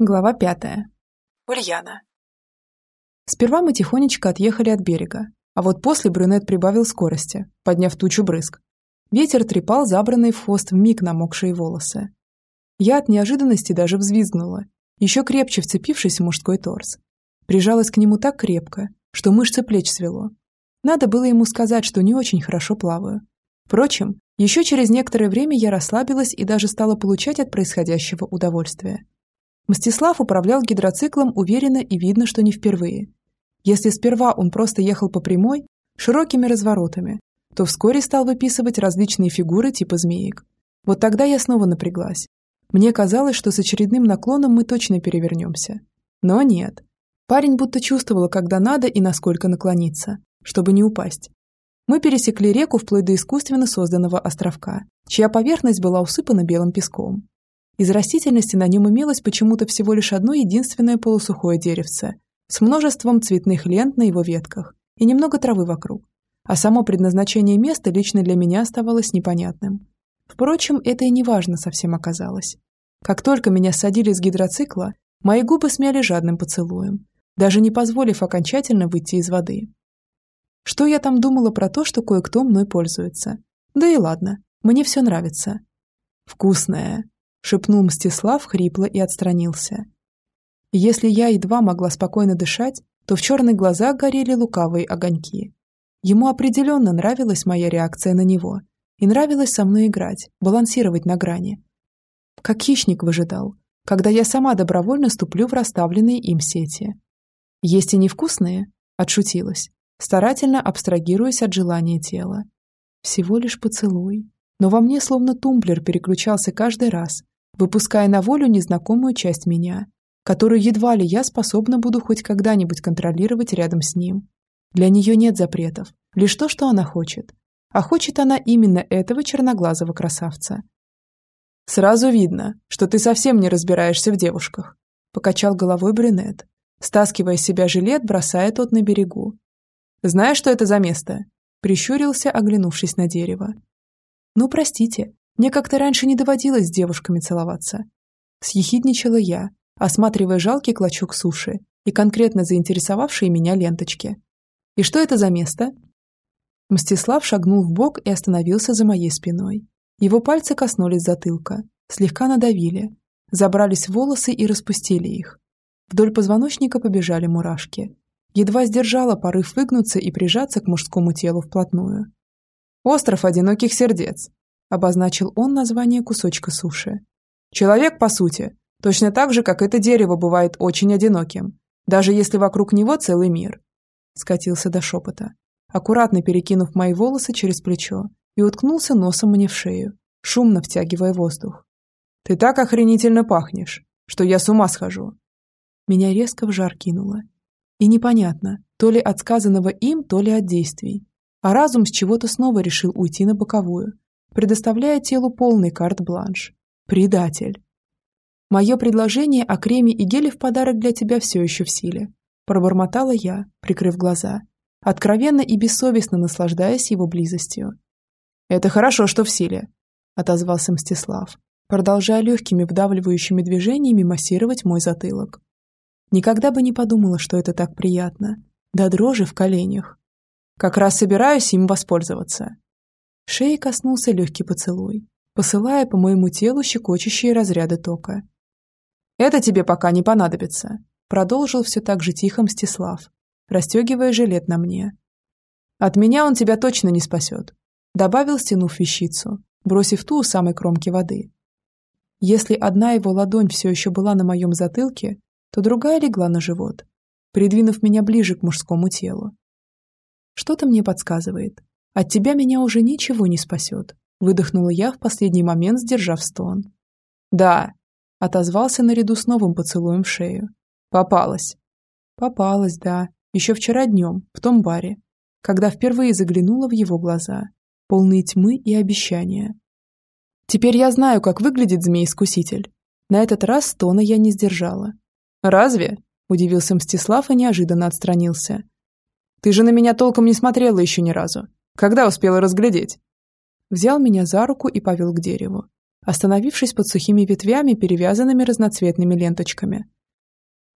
Глава пятая. Ульяна. Сперва мы тихонечко отъехали от берега, а вот после брюнет прибавил скорости, подняв тучу брызг. Ветер трепал забранные в хвост вмиг намокшие волосы. Я от неожиданности даже взвизгнула, еще крепче вцепившись в мужской торс. Прижалась к нему так крепко, что мышцы плеч свело. Надо было ему сказать, что не очень хорошо плаваю. Впрочем, еще через некоторое время я расслабилась и даже стала получать от происходящего удовольствие. Мстислав управлял гидроциклом уверенно и видно, что не впервые. Если сперва он просто ехал по прямой, широкими разворотами, то вскоре стал выписывать различные фигуры типа змеек. Вот тогда я снова напряглась. Мне казалось, что с очередным наклоном мы точно перевернемся. Но нет. Парень будто чувствовал, когда надо и насколько наклониться, чтобы не упасть. Мы пересекли реку вплоть до искусственно созданного островка, чья поверхность была усыпана белым песком. Из растительности на нем имелось почему-то всего лишь одно единственное полусухое деревце с множеством цветных лент на его ветках и немного травы вокруг. А само предназначение места лично для меня оставалось непонятным. Впрочем, это и не важно совсем оказалось. Как только меня садили с гидроцикла, мои губы смяли жадным поцелуем, даже не позволив окончательно выйти из воды. Что я там думала про то, что кое-кто мной пользуется? Да и ладно, мне все нравится. Вкусное, шепнул Мстислав хрипло и отстранился. Если я едва могла спокойно дышать, то в черных глазах горели лукавые огоньки. Ему определенно нравилась моя реакция на него. И нравилось со мной играть, балансировать на грани. Как хищник выжидал, когда я сама добровольно ступлю в расставленные им сети. Есть и невкусные, отшутилась, старательно абстрагируясь от желания тела. Всего лишь поцелуй. Но во мне словно тумблер переключался каждый раз, выпуская на волю незнакомую часть меня, которую едва ли я способна буду хоть когда-нибудь контролировать рядом с ним. Для нее нет запретов, лишь то, что она хочет. А хочет она именно этого черноглазого красавца. «Сразу видно, что ты совсем не разбираешься в девушках», покачал головой брюнет, стаскивая с себя жилет, бросая тот на берегу. «Знаешь, что это за место?» прищурился, оглянувшись на дерево. «Ну, простите, мне как-то раньше не доводилось с девушками целоваться. Съехидничала я, осматривая жалкий клочок суши и конкретно заинтересовавшие меня ленточки. «И что это за место?» Мстислав шагнул в бок и остановился за моей спиной. Его пальцы коснулись затылка, слегка надавили, забрались в волосы и распустили их. Вдоль позвоночника побежали мурашки. Едва сдержала порыв выгнуться и прижаться к мужскому телу вплотную. «Остров одиноких сердец», обозначил он название кусочка суши. Человек, по сути, точно так же, как это дерево бывает очень одиноким, даже если вокруг него целый мир. Скатился до шепота, аккуратно перекинув мои волосы через плечо и уткнулся носом мне в шею, шумно втягивая воздух. «Ты так охренительно пахнешь, что я с ума схожу!» Меня резко в жар кинуло. И непонятно, то ли от сказанного им, то ли от действий. А разум с чего-то снова решил уйти на боковую, предоставляя телу полный карт-бланш. Предатель. Мое предложение о креме и геле в подарок для тебя все еще в силе. Пробормотала я, прикрыв глаза, откровенно и бессовестно наслаждаясь его близостью. «Это хорошо, что в силе», — отозвался Мстислав, продолжая легкими вдавливающими движениями массировать мой затылок. Никогда бы не подумала, что это так приятно. До дрожи в коленях. Как раз собираюсь им воспользоваться. Шеи коснулся легкий поцелуй, посылая по моему телу щекочущие разряды тока. «Это тебе пока не понадобится», — продолжил все так же тихо Мстислав, расстегивая жилет на мне. «От меня он тебя точно не спасет», — добавил, стянув вещицу, бросив ту у самой кромки воды. Если одна его ладонь все еще была на моем затылке, то другая легла на живот, придвинув меня ближе к мужскому телу. Что-то мне подсказывает, от тебя меня уже ничего не спасет», — выдохнула я в последний момент, сдержав стон. «Да», — отозвался наряду с новым поцелуем в шею. «Попалась». «Попалась, да. Еще вчера днем, в том баре, когда впервые заглянула в его глаза, полные тьмы и обещания. Теперь я знаю, как выглядит змей-искуситель. На этот раз стона я не сдержала. «Разве?» – удивился Мстислав и неожиданно отстранился. «Ты же на меня толком не смотрела еще ни разу. Когда успела разглядеть?» Взял меня за руку и повел к дереву. остановившись под сухими ветвями, перевязанными разноцветными ленточками.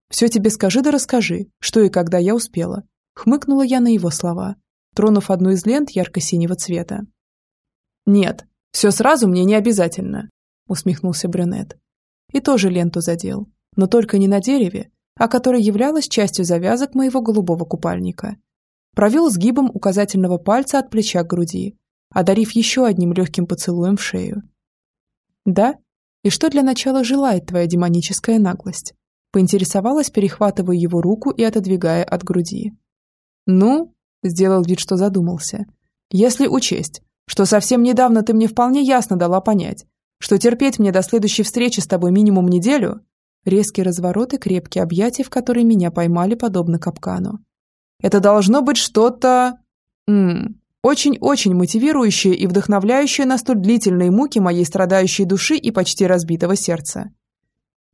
«Все тебе скажи да расскажи, что и когда я успела», — хмыкнула я на его слова, тронув одну из лент ярко-синего цвета. «Нет, все сразу мне не обязательно», — усмехнулся брюнет. И тоже ленту задел, но только не на дереве, а которая являлась частью завязок моего голубого купальника. Провел сгибом указательного пальца от плеча к груди, одарив еще одним легким поцелуем в шею. «Да? И что для начала желает твоя демоническая наглость?» Поинтересовалась, перехватывая его руку и отодвигая от груди. «Ну?» – сделал вид, что задумался. «Если учесть, что совсем недавно ты мне вполне ясно дала понять, что терпеть мне до следующей встречи с тобой минимум неделю, резкий разворот и крепкие объятия, в которые меня поймали подобно капкану. Это должно быть что-то... Очень-очень мотивирующее и вдохновляющее на столь длительные муки моей страдающей души и почти разбитого сердца.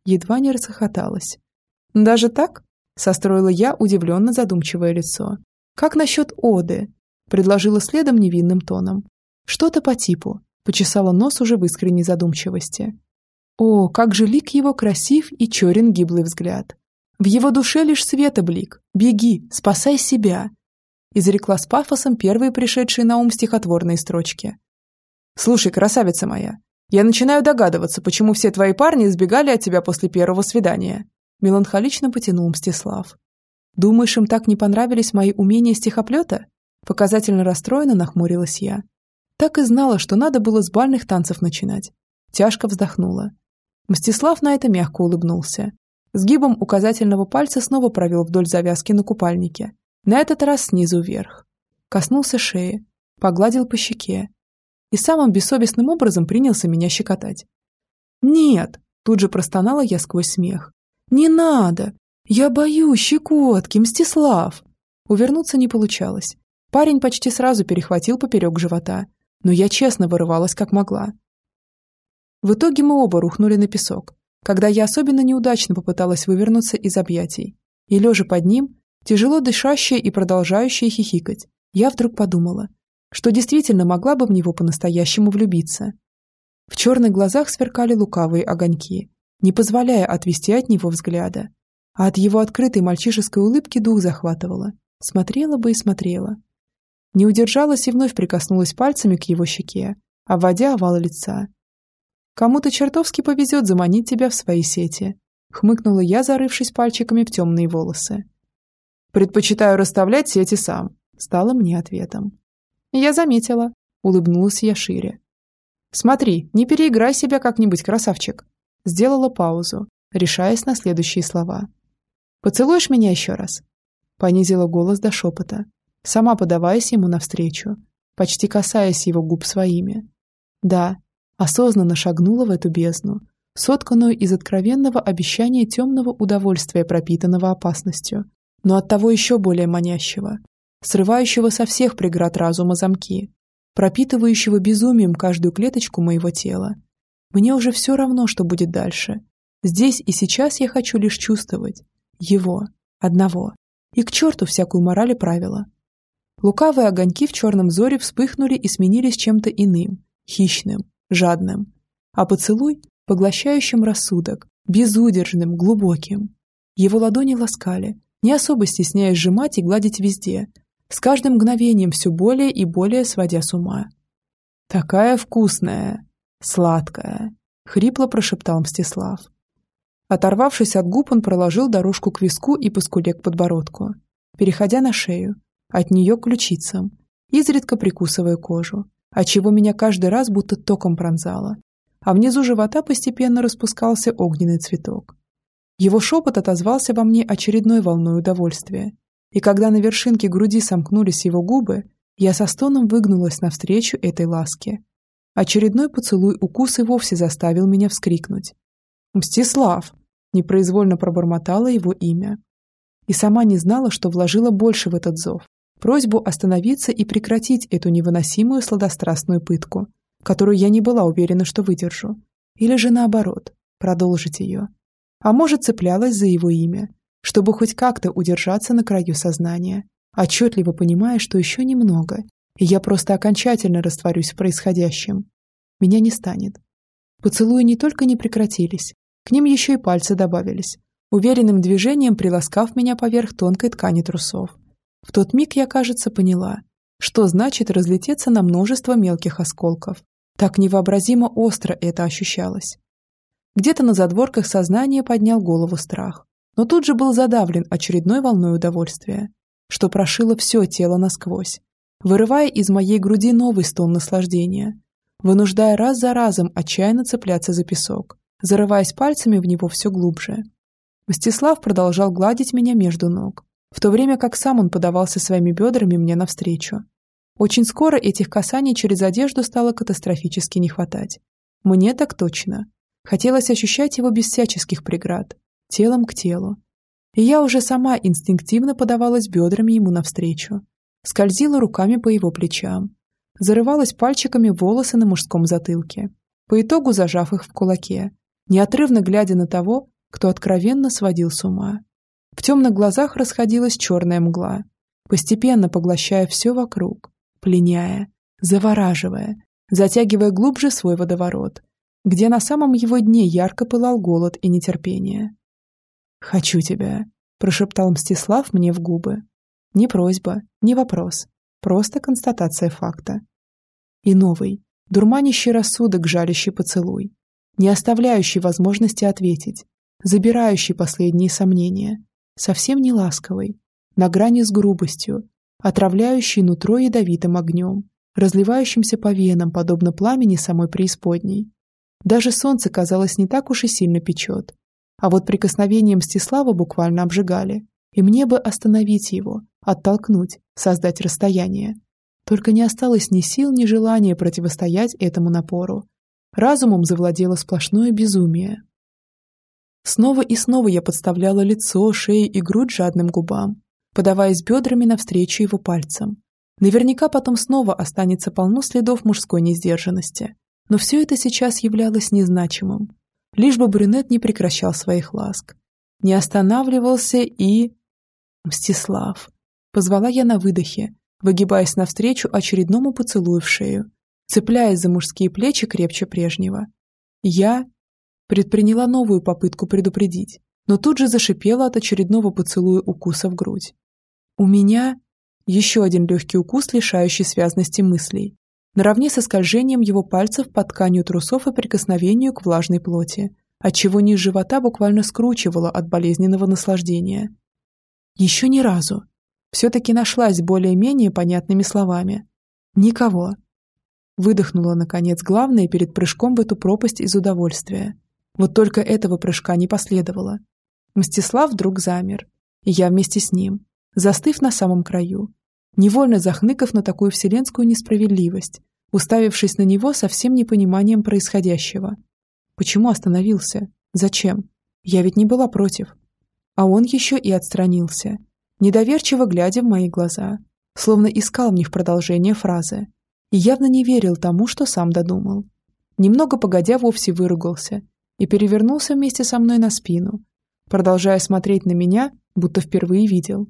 Едва не расхохоталась. «Даже так?» – состроила я удивленно задумчивое лицо. «Как насчет оды?» – предложила следом невинным тоном. «Что-то по типу», – почесала нос уже в искренней задумчивости. О, как же лик его красив и черен гиблый взгляд. В его душе лишь света блик. Беги, спасай себя. Изрекла с пафосом первые пришедшие на ум стихотворные строчки. Слушай, красавица моя, я начинаю догадываться, почему все твои парни избегали от тебя после первого свидания. Меланхолично потянул Мстислав. Думаешь, им так не понравились мои умения стихоплета? Показательно расстроенно нахмурилась я. Так и знала, что надо было с бальных танцев начинать. Тяжко вздохнула. Мстислав на это мягко улыбнулся. Сгибом указательного пальца снова провел вдоль завязки на купальнике. На этот раз снизу вверх. Коснулся шеи, погладил по щеке. И самым бессовестным образом принялся меня щекотать. «Нет!» – тут же простонала я сквозь смех. «Не надо! Я боюсь щекотки, Мстислав!» Увернуться не получалось. Парень почти сразу перехватил поперек живота, но я честно вырывалась как могла. В итоге мы оба рухнули на песок, когда я особенно неудачно попыталась вывернуться из объятий. И лежа под ним, тяжело дышащая и продолжающая хихикать, я вдруг подумала, что действительно могла бы в него по-настоящему влюбиться. В черных глазах сверкали лукавые огоньки, не позволяя отвести от него взгляда. А от его открытой мальчишеской улыбки дух захватывала. Смотрела бы и смотрела. Не удержалась и вновь прикоснулась пальцами к его щеке, обводя овал лица, Кому-то чертовски повезет заманить тебя в свои сети», — хмыкнула я, зарывшись пальчиками в темные волосы. «Предпочитаю расставлять сети сам», — стало мне ответом. «Я заметила», — улыбнулась я шире. «Смотри, не переиграй себя как-нибудь, красавчик», — сделала паузу, решаясь на следующие слова. «Поцелуешь меня еще раз?» Понизила голос до шепота, сама подаваясь ему навстречу, почти касаясь его губ своими. «Да, осознанно шагнула в эту бездну, сотканную из откровенного обещания темного удовольствия, пропитанного опасностью, но оттого еще более манящего, срывающего со всех преград разума замки, пропитывающего безумием каждую клеточку моего тела. Мне уже все равно, что будет дальше. Здесь и сейчас я хочу лишь чувствовать его, одного, и к черту всякую мораль и правила. Лукавые огоньки в черном зоре вспыхнули и сменились чем-то иным, хищным, жадным, а поцелуй – поглощающим рассудок, безудержным, глубоким. Его ладони ласкали, не особо стесняясь сжимать и гладить везде, с каждым мгновением все более и более сводя с ума. «Такая вкусная, сладкая», — хрипло прошептал Мстислав. Оторвавшись от губ, он проложил дорожку к виску и по скуле к подбородку, переходя на шею, от нее к ключицам, изредка прикусывая кожу, отчего меня каждый раз будто током пронзало, а внизу живота постепенно распускался огненный цветок. Его шепот отозвался во мне очередной волной удовольствия, и когда на вершинке груди сомкнулись его губы, я со стоном выгнулась навстречу этой ласке. Очередной поцелуй укус и вовсе заставил меня вскрикнуть. «Мстислав!» – непроизвольно пробормотала его имя. И сама не знала, что вложила больше в этот зов просьбу остановиться и прекратить эту невыносимую сладострастную пытку, которую я не была уверена, что выдержу. Или же наоборот, продолжить ее. А может, цеплялась за его имя, чтобы хоть как-то удержаться на краю сознания, отчетливо понимая, что еще немного, и я просто окончательно растворюсь в происходящем. Меня не станет. Поцелуи не только не прекратились, к ним еще и пальцы добавились, уверенным движением приласкав меня поверх тонкой ткани трусов. В тот миг я, кажется, поняла, что значит разлететься на множество мелких осколков. Так невообразимо остро это ощущалось. Где-то на задворках сознания поднял голову страх, но тут же был задавлен очередной волной удовольствия, что прошило все тело насквозь, вырывая из моей груди новый стон наслаждения, вынуждая раз за разом отчаянно цепляться за песок, зарываясь пальцами в него все глубже. Мстислав продолжал гладить меня между ног, в то время как сам он подавался своими бедрами мне навстречу. Очень скоро этих касаний через одежду стало катастрофически не хватать. Мне так точно. Хотелось ощущать его без всяческих преград, телом к телу. И я уже сама инстинктивно подавалась бедрами ему навстречу, скользила руками по его плечам, зарывалась пальчиками в волосы на мужском затылке, по итогу зажав их в кулаке, неотрывно глядя на того, кто откровенно сводил с ума. В темных глазах расходилась черная мгла, постепенно поглощая все вокруг, пленяя, завораживая, затягивая глубже свой водоворот, где на самом его дне ярко пылал голод и нетерпение. «Хочу тебя», — прошептал Мстислав мне в губы. Не просьба, не вопрос, просто констатация факта. И новый, дурманящий рассудок жалящий поцелуй, не оставляющий возможности ответить, забирающий последние сомнения, совсем не ласковый, на грани с грубостью, отравляющий нутро ядовитым огнем, разливающимся по венам, подобно пламени самой преисподней. Даже солнце, казалось, не так уж и сильно печет. А вот прикосновением Мстислава буквально обжигали, и мне бы остановить его, оттолкнуть, создать расстояние. Только не осталось ни сил, ни желания противостоять этому напору. Разумом завладело сплошное безумие. Снова и снова я подставляла лицо, шею и грудь жадным губам, подаваясь бедрами навстречу его пальцам. Наверняка потом снова останется полно следов мужской несдержанности. Но все это сейчас являлось незначимым. Лишь бы брюнет не прекращал своих ласк. Не останавливался и... «Мстислав!» Позвала я на выдохе, выгибаясь навстречу очередному поцелую в шею, цепляясь за мужские плечи крепче прежнего. Я предприняла новую попытку предупредить, но тут же зашипела от очередного поцелуя укуса в грудь. У меня еще один легкий укус, лишающий связности мыслей, наравне со скольжением его пальцев под тканью трусов и прикосновению к влажной плоти, отчего низ живота буквально скручивало от болезненного наслаждения. Еще ни разу. Все-таки нашлась более-менее понятными словами. Никого. Выдохнула, наконец, главное перед прыжком в эту пропасть из удовольствия. Вот только этого прыжка не последовало. Мстислав вдруг замер, и я вместе с ним, застыв на самом краю, невольно захныкав на такую вселенскую несправедливость, уставившись на него со всем непониманием происходящего. Почему остановился? Зачем? Я ведь не была против. А он еще и отстранился, недоверчиво глядя в мои глаза, словно искал в них продолжение фразы, и явно не верил тому, что сам додумал. Немного погодя вовсе выругался и перевернулся вместе со мной на спину, продолжая смотреть на меня, будто впервые видел.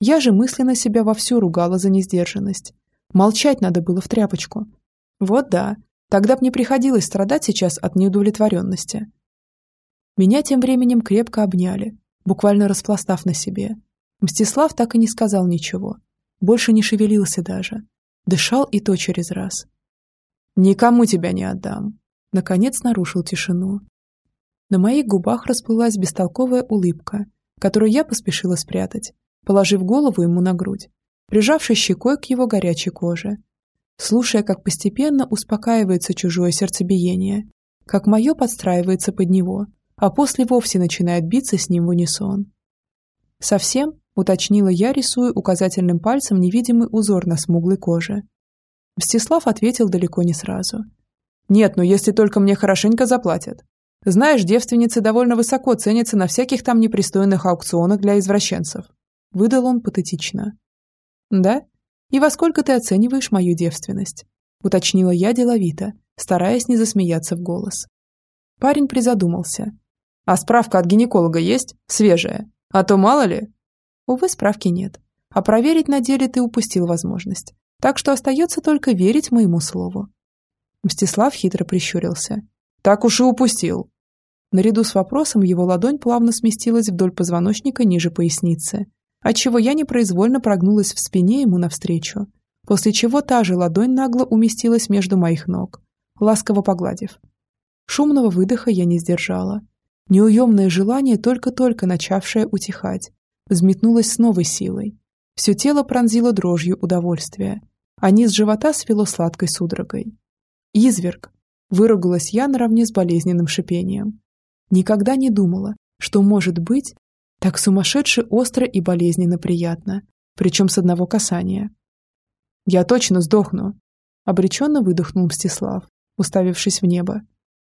Я же мысленно себя вовсю ругала за несдержанность. Молчать надо было в тряпочку. Вот да, тогда б не приходилось страдать сейчас от неудовлетворенности. Меня тем временем крепко обняли, буквально распластав на себе. Мстислав так и не сказал ничего. Больше не шевелился даже. Дышал и то через раз. «Никому тебя не отдам», — наконец нарушил тишину. На моих губах расплылась бестолковая улыбка, которую я поспешила спрятать, положив голову ему на грудь, прижавшись щекой к его горячей коже, слушая, как постепенно успокаивается чужое сердцебиение, как мое подстраивается под него, а после вовсе начинает биться с ним в унисон. «Совсем?» — уточнила я, рисуя указательным пальцем невидимый узор на смуглой коже. Мстислав ответил далеко не сразу. «Нет, но если только мне хорошенько заплатят. Знаешь, девственницы довольно высоко ценятся на всяких там непристойных аукционах для извращенцев. Выдал он патетично. «Да? И во сколько ты оцениваешь мою девственность?» Уточнила я деловито, стараясь не засмеяться в голос. Парень призадумался. «А справка от гинеколога есть? Свежая? А то мало ли?» Увы, справки нет. А проверить на деле ты упустил возможность. Так что остается только верить моему слову. Мстислав хитро прищурился. Так уж и упустил. Наряду с вопросом его ладонь плавно сместилась вдоль позвоночника ниже поясницы, отчего я непроизвольно прогнулась в спине ему навстречу, после чего та же ладонь нагло уместилась между моих ног, ласково погладив. Шумного выдоха я не сдержала. Неуемное желание, только-только начавшее утихать, взметнулось с новой силой. Все тело пронзило дрожью удовольствия, а низ живота свело сладкой судорогой. «Изверг!» – выругалась я наравне с болезненным шипением. Никогда не думала, что может быть так сумасшедше остро и болезненно приятно, причем с одного касания. «Я точно сдохну!» – обреченно выдохнул Мстислав, уставившись в небо.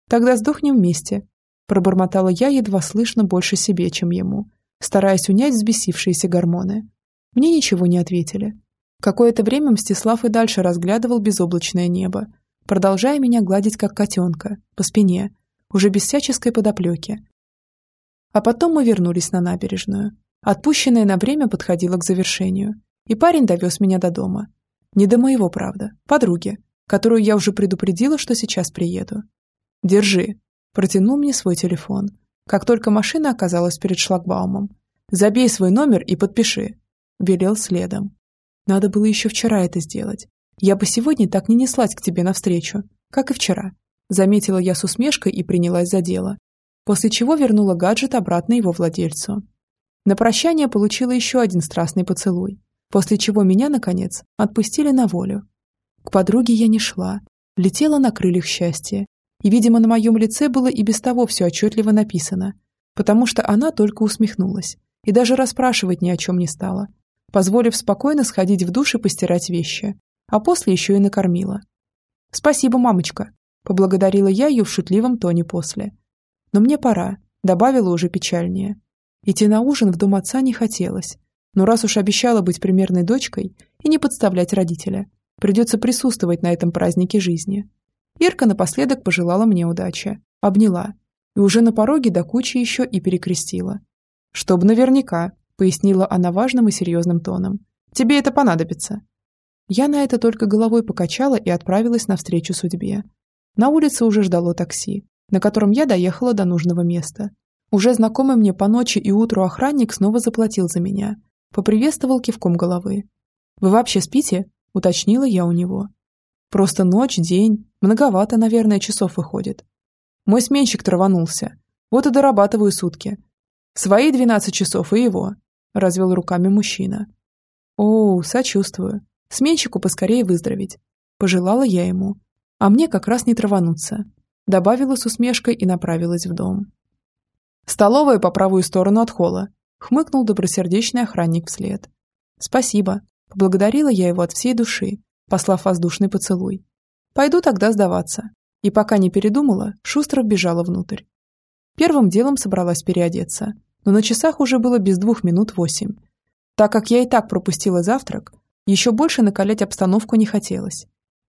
«Тогда сдохнем вместе», – пробормотала я едва слышно больше себе, чем ему, стараясь унять взбесившиеся гормоны. Мне ничего не ответили. Какое-то время Мстислав и дальше разглядывал безоблачное небо, продолжая меня гладить как котенка, по спине, уже без всяческой подоплеки. А потом мы вернулись на набережную. Отпущенное на время подходило к завершению, и парень довез меня до дома. Не до моего, правда, подруги, которую я уже предупредила, что сейчас приеду. «Держи», – протянул мне свой телефон, как только машина оказалась перед шлагбаумом. «Забей свой номер и подпиши», – велел следом. Надо было еще вчера это сделать. Я бы сегодня так не неслась к тебе навстречу, как и вчера. Заметила я с усмешкой и принялась за дело. После чего вернула гаджет обратно его владельцу. На прощание получила еще один страстный поцелуй, после чего меня, наконец, отпустили на волю. К подруге я не шла, летела на крыльях счастья, и, видимо, на моем лице было и без того все отчетливо написано, потому что она только усмехнулась и даже расспрашивать ни о чем не стала, позволив спокойно сходить в душ и постирать вещи, а после еще и накормила. «Спасибо, мамочка», – поблагодарила я ее в шутливом тоне после. «Но мне пора», – добавила уже печальнее. Идти на ужин в дом отца не хотелось, но раз уж обещала быть примерной дочкой и не подставлять родителя, придется присутствовать на этом празднике жизни. Ирка напоследок пожелала мне удачи, обняла, и уже на пороге до кучи еще и перекрестила. «Чтоб наверняка», — пояснила она важным и серьезным тоном. «Тебе это понадобится». Я на это только головой покачала и отправилась навстречу судьбе. На улице уже ждало такси, на котором я доехала до нужного места. Уже знакомый мне по ночи и утру охранник снова заплатил за меня. Поприветствовал кивком головы. «Вы вообще спите?» – уточнила я у него. «Просто ночь, день. Многовато, наверное, часов выходит. Мой сменщик траванулся. Вот и дорабатываю сутки. Свои двенадцать часов и его развел руками мужчина. «О, сочувствую. Сменщику поскорее выздороветь». Пожелала я ему. А мне как раз не травануться. Добавила с усмешкой и направилась в дом. «Столовая по правую сторону от холла», — хмыкнул добросердечный охранник вслед. «Спасибо», — поблагодарила я его от всей души, послав воздушный поцелуй. «Пойду тогда сдаваться». И пока не передумала, шустро вбежала внутрь. Первым делом собралась переодеться но на часах уже было без двух минут восемь. Так как я и так пропустила завтрак, еще больше накалять обстановку не хотелось.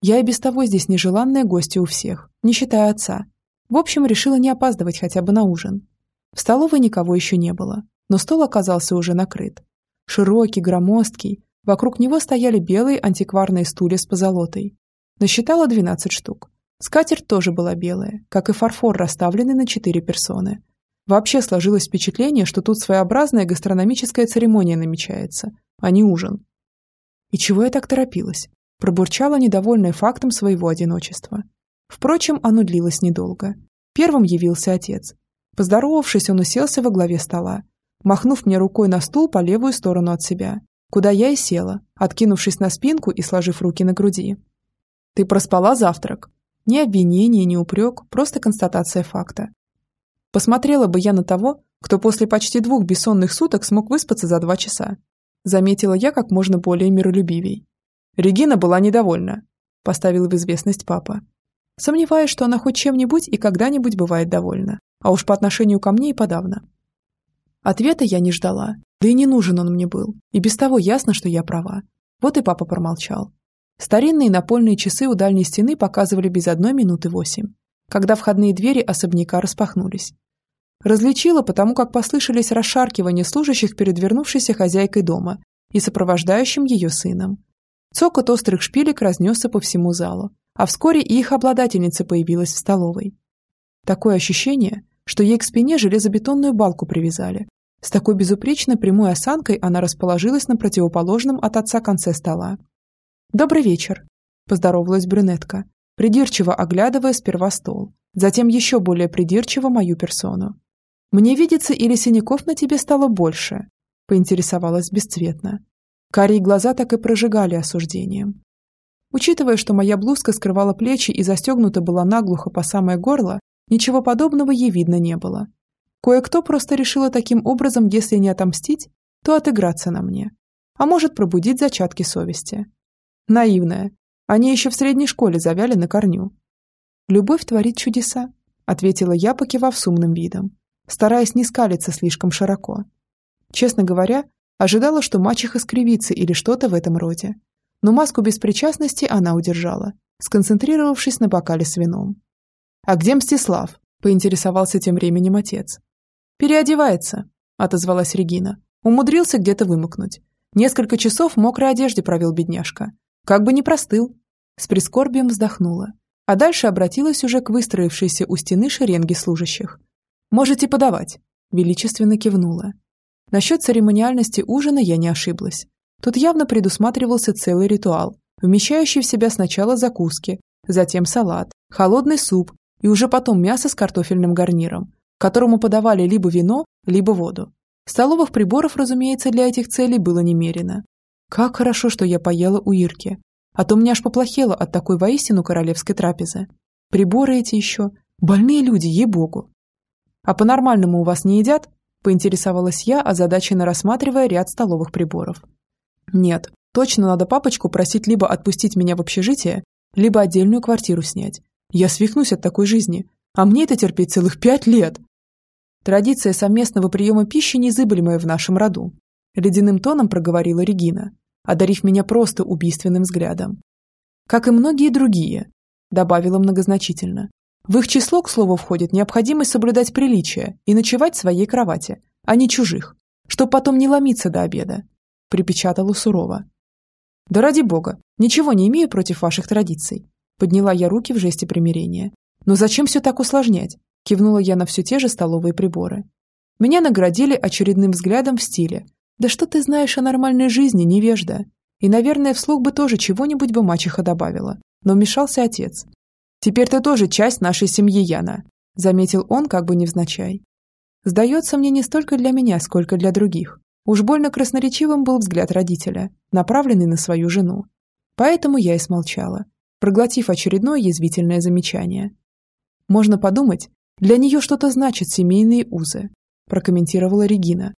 Я и без того здесь нежеланная гостья у всех, не считая отца. В общем, решила не опаздывать хотя бы на ужин. В столовой никого еще не было, но стол оказался уже накрыт. Широкий, громоздкий, вокруг него стояли белые антикварные стулья с позолотой. Насчитала 12 штук. Скатерть тоже была белая, как и фарфор, расставленный на четыре персоны. Вообще сложилось впечатление, что тут своеобразная гастрономическая церемония намечается, а не ужин. И чего я так торопилась? Пробурчала недовольная фактом своего одиночества. Впрочем, оно длилось недолго. Первым явился отец. Поздоровавшись, он уселся во главе стола, махнув мне рукой на стул по левую сторону от себя, куда я и села, откинувшись на спинку и сложив руки на груди. «Ты проспала завтрак?» Ни обвинение, ни упрек, просто констатация факта. Посмотрела бы я на того, кто после почти двух бессонных суток смог выспаться за два часа. Заметила я как можно более миролюбивей. Регина была недовольна, поставил в известность папа. Сомневаюсь, что она хоть чем-нибудь и когда-нибудь бывает довольна, а уж по отношению ко мне и подавно. Ответа я не ждала, да и не нужен он мне был, и без того ясно, что я права. Вот и папа промолчал. Старинные напольные часы у дальней стены показывали без одной минуты восемь, когда входные двери особняка распахнулись. Различила, потому как послышались расшаркивания служащих перед вернувшейся хозяйкой дома и сопровождающим ее сыном. Цокот острых шпилек разнесся по всему залу, а вскоре и их обладательница появилась в столовой. Такое ощущение, что ей к спине железобетонную балку привязали. С такой безупречно прямой осанкой она расположилась на противоположном от отца конце стола. «Добрый вечер», – поздоровалась брюнетка, придирчиво оглядывая сперва стол, затем еще более придирчиво мою персону. «Мне видится, или синяков на тебе стало больше?» – поинтересовалась бесцветно. Карие глаза так и прожигали осуждением. Учитывая, что моя блузка скрывала плечи и застегнута была наглухо по самое горло, ничего подобного ей видно не было. Кое-кто просто решила таким образом, если не отомстить, то отыграться на мне. А может пробудить зачатки совести. Наивная. Они еще в средней школе завяли на корню. «Любовь творит чудеса», — ответила я, покивав с умным видом, стараясь не скалиться слишком широко. Честно говоря, ожидала, что мачеха скривится или что-то в этом роде но маску беспричастности она удержала, сконцентрировавшись на бокале с вином. «А где Мстислав?» – поинтересовался тем временем отец. «Переодевается», – отозвалась Регина. Умудрился где-то вымокнуть. Несколько часов в мокрой одежде провел бедняжка. Как бы не простыл. С прискорбием вздохнула. А дальше обратилась уже к выстроившейся у стены шеренге служащих. «Можете подавать», – величественно кивнула. Насчет церемониальности ужина я не ошиблась. Тут явно предусматривался целый ритуал, вмещающий в себя сначала закуски, затем салат, холодный суп и уже потом мясо с картофельным гарниром, которому подавали либо вино, либо воду. Столовых приборов, разумеется, для этих целей было немерено. Как хорошо, что я поела у Ирки, а то мне аж поплохело от такой воистину королевской трапезы. Приборы эти еще. Больные люди, ей-богу. А по-нормальному у вас не едят? Поинтересовалась я, озадаченно рассматривая ряд столовых приборов. Нет, точно надо папочку просить либо отпустить меня в общежитие, либо отдельную квартиру снять. Я свихнусь от такой жизни, а мне это терпеть целых пять лет. Традиция совместного приема пищи незыблемая в нашем роду. Ледяным тоном проговорила Регина, одарив меня просто убийственным взглядом. Как и многие другие, добавила многозначительно. В их число, к слову, входит необходимость соблюдать приличие и ночевать в своей кровати, а не чужих, чтобы потом не ломиться до обеда припечатала сурово. «Да ради бога, ничего не имею против ваших традиций», подняла я руки в жесте примирения. «Но зачем все так усложнять?» кивнула я на все те же столовые приборы. Меня наградили очередным взглядом в стиле «Да что ты знаешь о нормальной жизни, невежда?» И, наверное, вслух бы тоже чего-нибудь бы мачеха добавила. Но вмешался отец. «Теперь ты тоже часть нашей семьи, Яна», заметил он как бы невзначай. «Сдается мне не столько для меня, сколько для других. Уж больно красноречивым был взгляд родителя, направленный на свою жену. Поэтому я и смолчала, проглотив очередное язвительное замечание. «Можно подумать, для нее что-то значат семейные узы», прокомментировала Регина.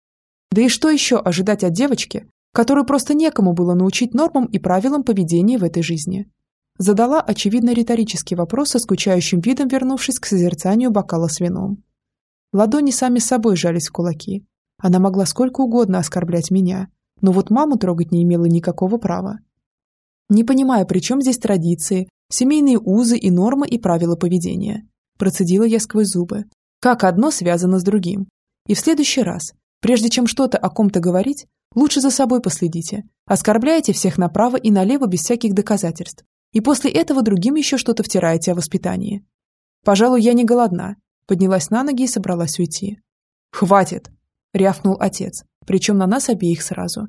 «Да и что еще ожидать от девочки, которую просто некому было научить нормам и правилам поведения в этой жизни?» Задала очевидно риторический вопрос со скучающим видом, вернувшись к созерцанию бокала с вином. Ладони сами собой жались в кулаки, она могла сколько угодно оскорблять меня, но вот маму трогать не имела никакого права. Не понимая, при чем здесь традиции, семейные узы и нормы и правила поведения. Процедила я сквозь зубы. Как одно связано с другим. И в следующий раз, прежде чем что-то о ком-то говорить, лучше за собой последите. Оскорбляете всех направо и налево без всяких доказательств. И после этого другим еще что-то втираете о воспитании. Пожалуй, я не голодна. Поднялась на ноги и собралась уйти. «Хватит!» – рявкнул отец, причем на нас обеих сразу.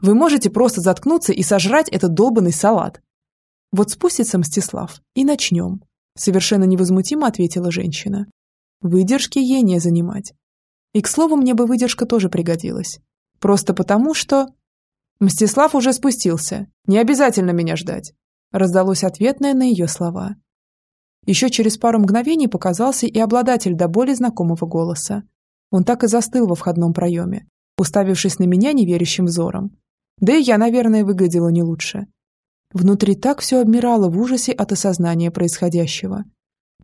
«Вы можете просто заткнуться и сожрать этот долбанный салат!» «Вот спустится Мстислав, и начнем», – совершенно невозмутимо ответила женщина. «Выдержки ей не занимать. И, к слову, мне бы выдержка тоже пригодилась. Просто потому, что...» «Мстислав уже спустился. Не обязательно меня ждать», – раздалось ответное на ее слова. Еще через пару мгновений показался и обладатель до боли знакомого голоса. Он так и застыл во входном проеме, уставившись на меня неверящим взором. Да и я, наверное, выглядела не лучше. Внутри так все обмирало в ужасе от осознания происходящего.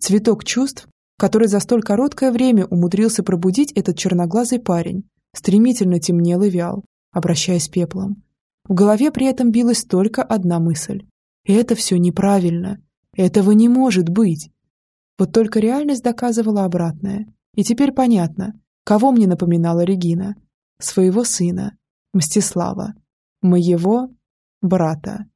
Цветок чувств, который за столь короткое время умудрился пробудить этот черноглазый парень, стремительно темнел и вял, обращаясь пеплом. В голове при этом билась только одна мысль. Это все неправильно. Этого не может быть. Вот только реальность доказывала обратное. И теперь понятно, Кого мне напоминала Регина? Своего сына, Мстислава, моего брата.